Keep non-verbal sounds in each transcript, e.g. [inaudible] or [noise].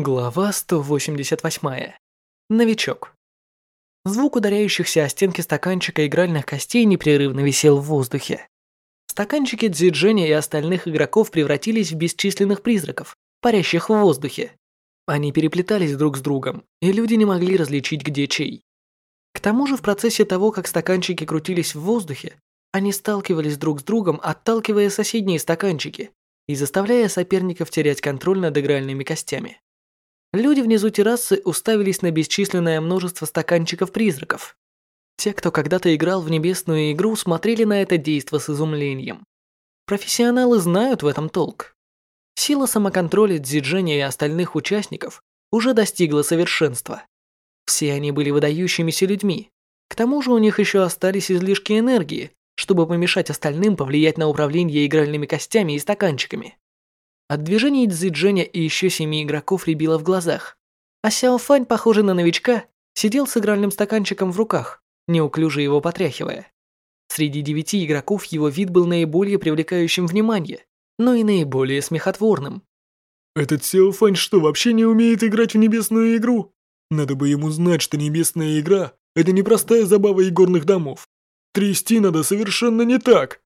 Глава 188. Новичок. Звук ударяющихся о стенки стаканчика игральных костей непрерывно висел в воздухе. Стаканчики Дзидженя и остальных игроков превратились в бесчисленных призраков, парящих в воздухе. Они переплетались друг с другом, и люди не могли различить, где чей. К тому же в процессе того, как стаканчики крутились в воздухе, они сталкивались друг с другом, отталкивая соседние стаканчики и заставляя соперников терять контроль над игральными костями. Люди внизу террасы уставились на бесчисленное множество стаканчиков-призраков. Те, кто когда-то играл в небесную игру, смотрели на это действо с изумлением. Профессионалы знают в этом толк. Сила самоконтроля Дзидженя и остальных участников уже достигла совершенства. Все они были выдающимися людьми. К тому же у них еще остались излишки энергии, чтобы помешать остальным повлиять на управление игральными костями и стаканчиками. От движений Цзидженя и еще семи игроков рябило в глазах. А Сяо Фань, похожий на новичка, сидел с игральным стаканчиком в руках, неуклюже его потряхивая. Среди девяти игроков его вид был наиболее привлекающим внимание, но и наиболее смехотворным. «Этот Сяо Фань что, вообще не умеет играть в небесную игру? Надо бы ему знать, что небесная игра – это не простая забава игорных домов. Трясти надо совершенно не так!»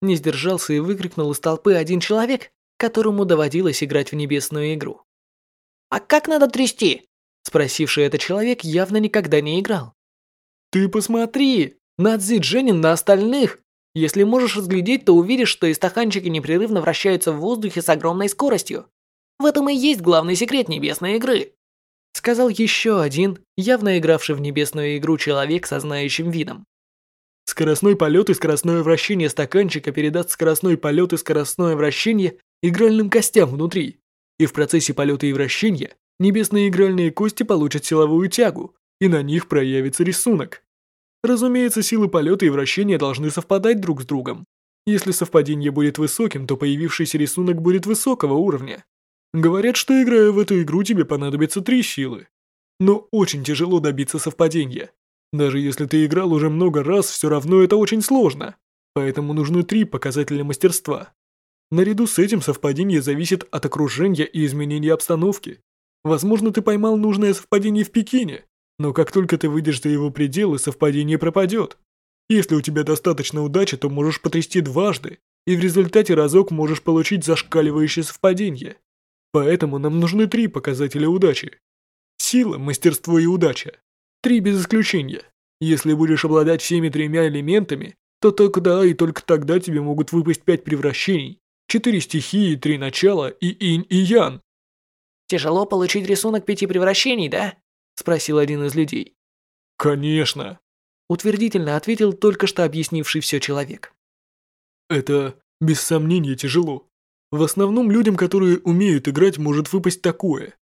Не сдержался и выкрикнул из толпы один человек, которому доводилось играть в небесную игру. «А как надо трясти?» Спросивший этот человек явно никогда не играл. «Ты посмотри! На Цзи Дженин на остальных! Если можешь разглядеть, то увидишь, что и стаканчики непрерывно вращаются в воздухе с огромной скоростью. В этом и есть главный секрет небесной игры!» Сказал еще один, явно игравший в небесную игру человек со знающим видом. Скоростной полет и скоростное вращение стаканчика передаст скоростной полет и скоростное вращение игральным костям внутри. И в процессе полета и вращения небесные игральные кости получат силовую тягу, и на них проявится рисунок. Разумеется, силы полета и вращения должны совпадать друг с другом. Если совпадение будет высоким, то появившийся рисунок будет высокого уровня. Говорят, что играя в эту игру тебе понадобится три силы. Но очень тяжело добиться совпадения. Даже если ты играл уже много раз, все равно это очень сложно. Поэтому нужны три показателя мастерства. Наряду с этим совпадение зависит от окружения и изменения обстановки. Возможно, ты поймал нужное совпадение в Пекине, но как только ты выйдешь за его пределы, совпадение пропадет. Если у тебя достаточно удачи, то можешь потрясти дважды, и в результате разок можешь получить зашкаливающее совпадение. Поэтому нам нужны три показателя удачи. Сила, мастерство и удача. Три без исключения. Если будешь обладать всеми тремя элементами, то тогда и только тогда тебе могут выпасть пять превращений, четыре стихии, три начала и инь и ян. Тяжело получить рисунок пяти превращений, да? Спросил один из людей. Конечно. Утвердительно ответил только что объяснивший все человек. Это, без сомнения, тяжело. В основном людям, которые умеют играть, может выпасть такое.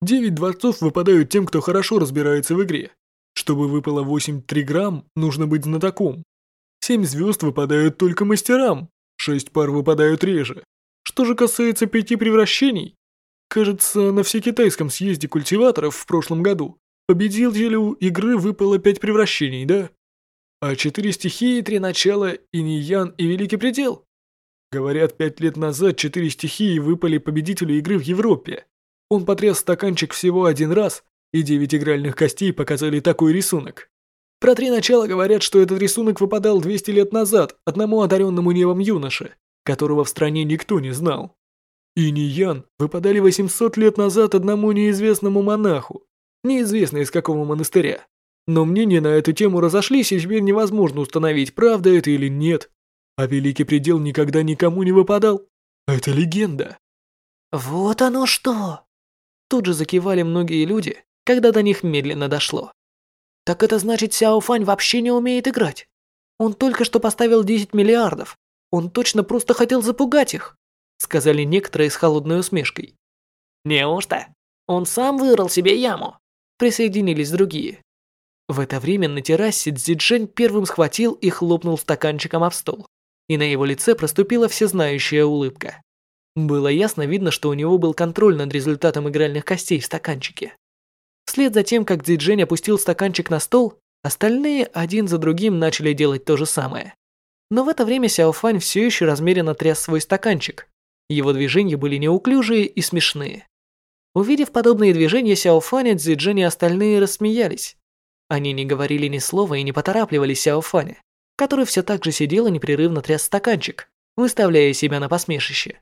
Девять дворцов выпадают тем, кто хорошо разбирается в игре. Чтобы выпало 8 триграмм, нужно быть знатоком. Семь звезд выпадают только мастерам, Шесть пар выпадают реже. Что же касается пяти превращений, кажется, на всекитайском съезде культиваторов в прошлом году победителю игры выпало пять превращений, да? А четыре стихии, три начала, иньян и великий предел? Говорят, пять лет назад четыре стихии выпали победителю игры в Европе. Он потряс стаканчик всего один раз, и девять игральных костей показали такой рисунок. Про три начала говорят, что этот рисунок выпадал 200 лет назад одному одаренному небом юноше, которого в стране никто не знал. И Ниян выпадали 800 лет назад одному неизвестному монаху, неизвестно из какого монастыря. Но мнения на эту тему разошлись, и теперь невозможно установить, правда это или нет. А Великий Предел никогда никому не выпадал. Это легенда. Вот оно что! Тут же закивали многие люди, когда до них медленно дошло. Так это значит, Сяо Фань вообще не умеет играть. Он только что поставил 10 миллиардов. Он точно просто хотел запугать их, сказали некоторые с холодной усмешкой. Неужто? Он сам вырыл себе яму. Присоединились другие. В это время на террасе Цзиджень первым схватил и хлопнул стаканчиком об стол, и на его лице проступила всезнающая улыбка. Было ясно видно, что у него был контроль над результатом игральных костей в стаканчике. Вслед за тем, как Цзиджень опустил стаканчик на стол, остальные один за другим начали делать то же самое. Но в это время Сяофань все еще размеренно тряс свой стаканчик. Его движения были неуклюжие и смешные. Увидев подобные движения Сяо Фаня, Цзиджин и остальные рассмеялись. Они не говорили ни слова и не поторапливали Сяо Фаня, который все так же сидел и непрерывно тряс стаканчик, выставляя себя на посмешище.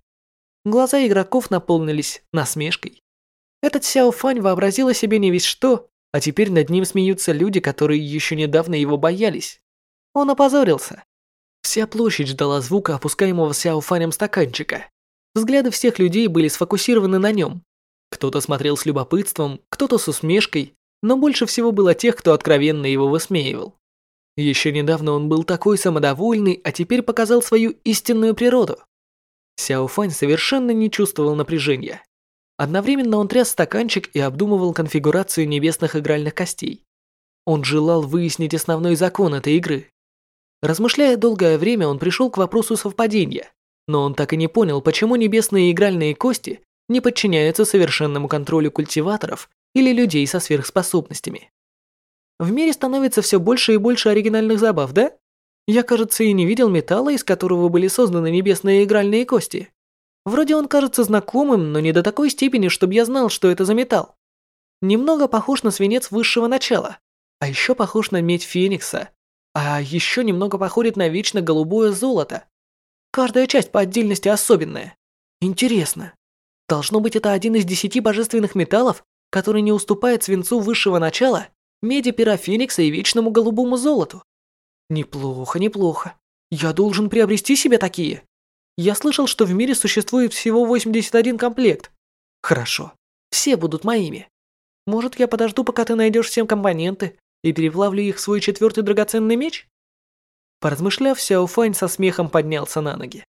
Глаза игроков наполнились насмешкой. Этот Сяо Фань вообразил о себе не весь что, а теперь над ним смеются люди, которые еще недавно его боялись. Он опозорился. Вся площадь ждала звука опускаемого Сяо Фанем стаканчика. Взгляды всех людей были сфокусированы на нем, кто-то смотрел с любопытством, кто-то с усмешкой, но больше всего было тех, кто откровенно его высмеивал. Еще недавно он был такой самодовольный, а теперь показал свою истинную природу. Сяо Фань совершенно не чувствовал напряжения. Одновременно он тряс стаканчик и обдумывал конфигурацию небесных игральных костей. Он желал выяснить основной закон этой игры. Размышляя долгое время, он пришел к вопросу совпадения, но он так и не понял, почему небесные игральные кости не подчиняются совершенному контролю культиваторов или людей со сверхспособностями. В мире становится все больше и больше оригинальных забав, да? Я, кажется, и не видел металла, из которого были созданы небесные игральные кости. Вроде он кажется знакомым, но не до такой степени, чтобы я знал, что это за металл. Немного похож на свинец высшего начала, а еще похож на медь Феникса, а еще немного походит на вечно голубое золото. Каждая часть по отдельности особенная. Интересно, Должно быть, это один из десяти божественных металлов, который не уступает свинцу высшего начала, меди пера Феникса и вечному голубому золоту. Неплохо, неплохо. Я должен приобрести себе такие. Я слышал, что в мире существует всего 81 комплект. Хорошо, все будут моими. Может, я подожду, пока ты найдешь всем компоненты и переплавлю их в свой четвертый драгоценный меч? Поразмышляв, Сяо Фань со смехом поднялся на ноги.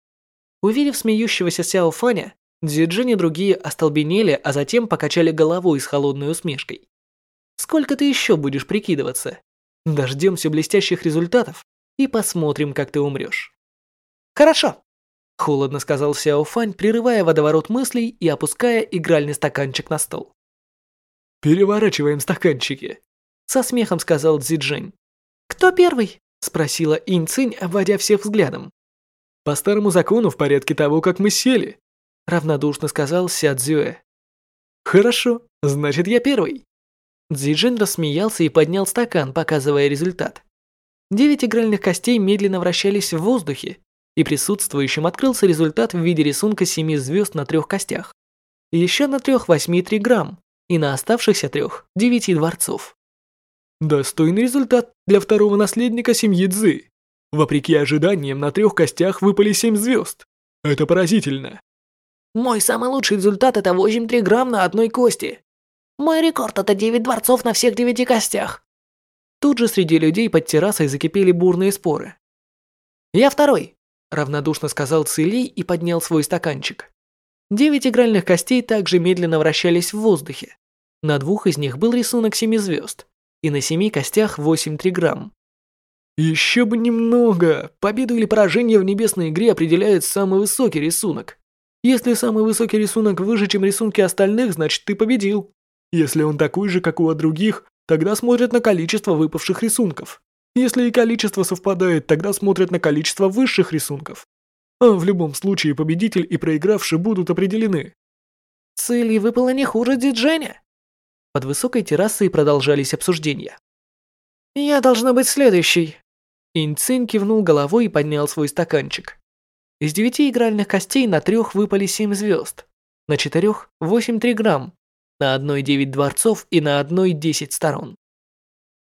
Увидев смеющегося Сяо Фаня, Дзиджин и другие остолбенели, а затем покачали головой с холодной усмешкой. «Сколько ты еще будешь прикидываться? Дождемся блестящих результатов и посмотрим, как ты умрешь». «Хорошо», – холодно сказал Сяо Фань, прерывая водоворот мыслей и опуская игральный стаканчик на стол. «Переворачиваем стаканчики», – со смехом сказал Цзиджин. «Кто первый?» – спросила Инь Цинь, обводя всех взглядом. «По старому закону в порядке того, как мы сели», равнодушно сказал Ся Цзюэ. Хорошо, значит я первый. Цзиджин рассмеялся и поднял стакан, показывая результат. Девять игральных костей медленно вращались в воздухе, и присутствующим открылся результат в виде рисунка семи звезд на трех костях. Еще на трех восьми три грамм, и на оставшихся трех девяти дворцов. Достойный результат для второго наследника семьи Цзы. Вопреки ожиданиям, на трех костях выпали семь звезд. Это поразительно. Мой самый лучший результат это 8-3 грамм на одной кости. Мой рекорд это 9 дворцов на всех 9 костях. Тут же среди людей под террасой закипели бурные споры. «Я второй», – равнодушно сказал Цили и поднял свой стаканчик. Девять игральных костей также медленно вращались в воздухе. На двух из них был рисунок семи звезд, и на семи костях 8 триграмм. Еще бы немного. Победу или поражение в небесной игре определяет самый высокий рисунок. Если самый высокий рисунок выше, чем рисунки остальных, значит ты победил. Если он такой же, как у других, тогда смотрят на количество выпавших рисунков. Если и количество совпадает, тогда смотрят на количество высших рисунков. А в любом случае победитель и проигравший будут определены. Цели выпало не хуже Дидженя. Под высокой террасой продолжались обсуждения. Я должна быть следующей. Инцин кивнул головой и поднял свой стаканчик. Из девяти игральных костей на трех выпали семь звезд, на четырех – восемь триграмм, на одной девять дворцов и на одной десять сторон.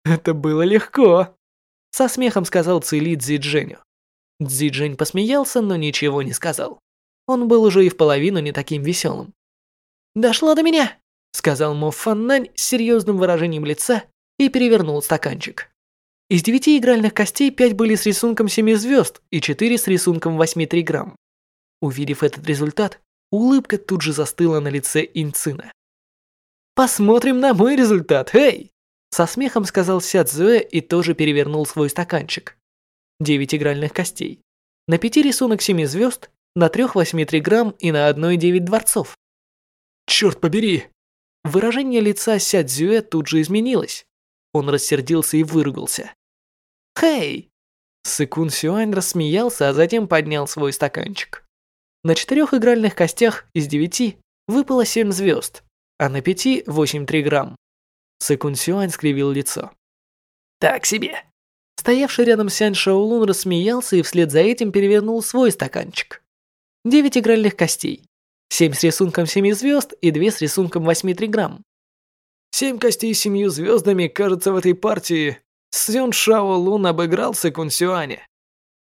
«Это было легко», – со смехом сказал Цили Цзидженю. Цзиджень посмеялся, но ничего не сказал. Он был уже и в половину не таким веселым. «Дошло до меня», – сказал Мо Фаннань с серьезным выражением лица и перевернул стаканчик. Из девяти игральных костей пять были с рисунком семи звезд и четыре с рисунком восьми триграмм. Увидев этот результат, улыбка тут же застыла на лице Инцина. «Посмотрим на мой результат, эй!» Со смехом сказал Ся Цзуэ и тоже перевернул свой стаканчик. Девять игральных костей. На пяти рисунок семи звезд, на трех восьми триграмм и на одной девять дворцов. «Черт побери!» Выражение лица Ся Цзюэ тут же изменилось. Он рассердился и выругался. «Хей!» Сыкун Сюань рассмеялся, а затем поднял свой стаканчик. На четырех игральных костях из девяти выпало семь звезд, а на пяти 8,3 грамм. Сэкун Сюань скривил лицо. Так себе. Стоявший рядом Сянь Шаолун рассмеялся и вслед за этим перевернул свой стаканчик. Девять игральных костей. Семь с рисунком семи звезд и две с рисунком 8,3 грамм. Семь костей с семью звездами, кажется, в этой партии Сюн Шао Лун обыграл Сэкун Сюаня.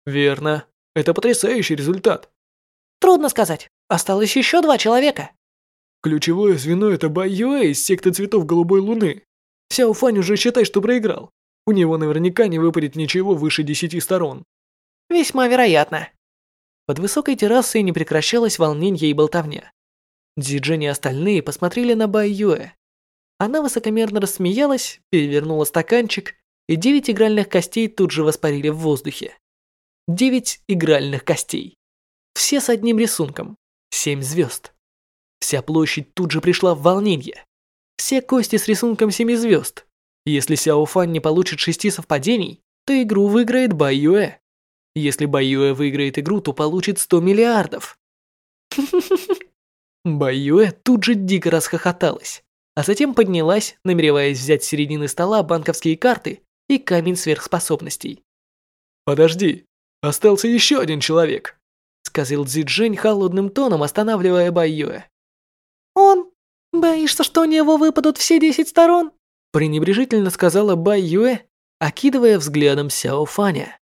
Верно. Это потрясающий результат. Трудно сказать. Осталось еще два человека. Ключевое звено это Бай Юэ из секты цветов голубой луны. Сяо Фань уже считай, что проиграл. У него наверняка не выпадет ничего выше десяти сторон. Весьма вероятно. Под высокой террасой не прекращалось волнение и болтовня. Дзиджен и остальные посмотрели на Бай Юэ. Она высокомерно рассмеялась, перевернула стаканчик, и девять игральных костей тут же воспарили в воздухе. Девять игральных костей. Все с одним рисунком. Семь звезд. Вся площадь тут же пришла в волнение. Все кости с рисунком семи звезд. Если Сяо Фан не получит шести совпадений, то игру выиграет Бай Юэ. Если Бай Юэ выиграет игру, то получит 100 миллиардов. [laughs] Бай Юэ тут же дико расхохоталась а затем поднялась, намереваясь взять с середины стола банковские карты и камень сверхспособностей. «Подожди, остался еще один человек», сказал Цзи холодным тоном, останавливая Бай Юэ. «Он? Боишься, что у него выпадут все десять сторон?» пренебрежительно сказала Бай Юэ, окидывая взглядом Сяо Фаня.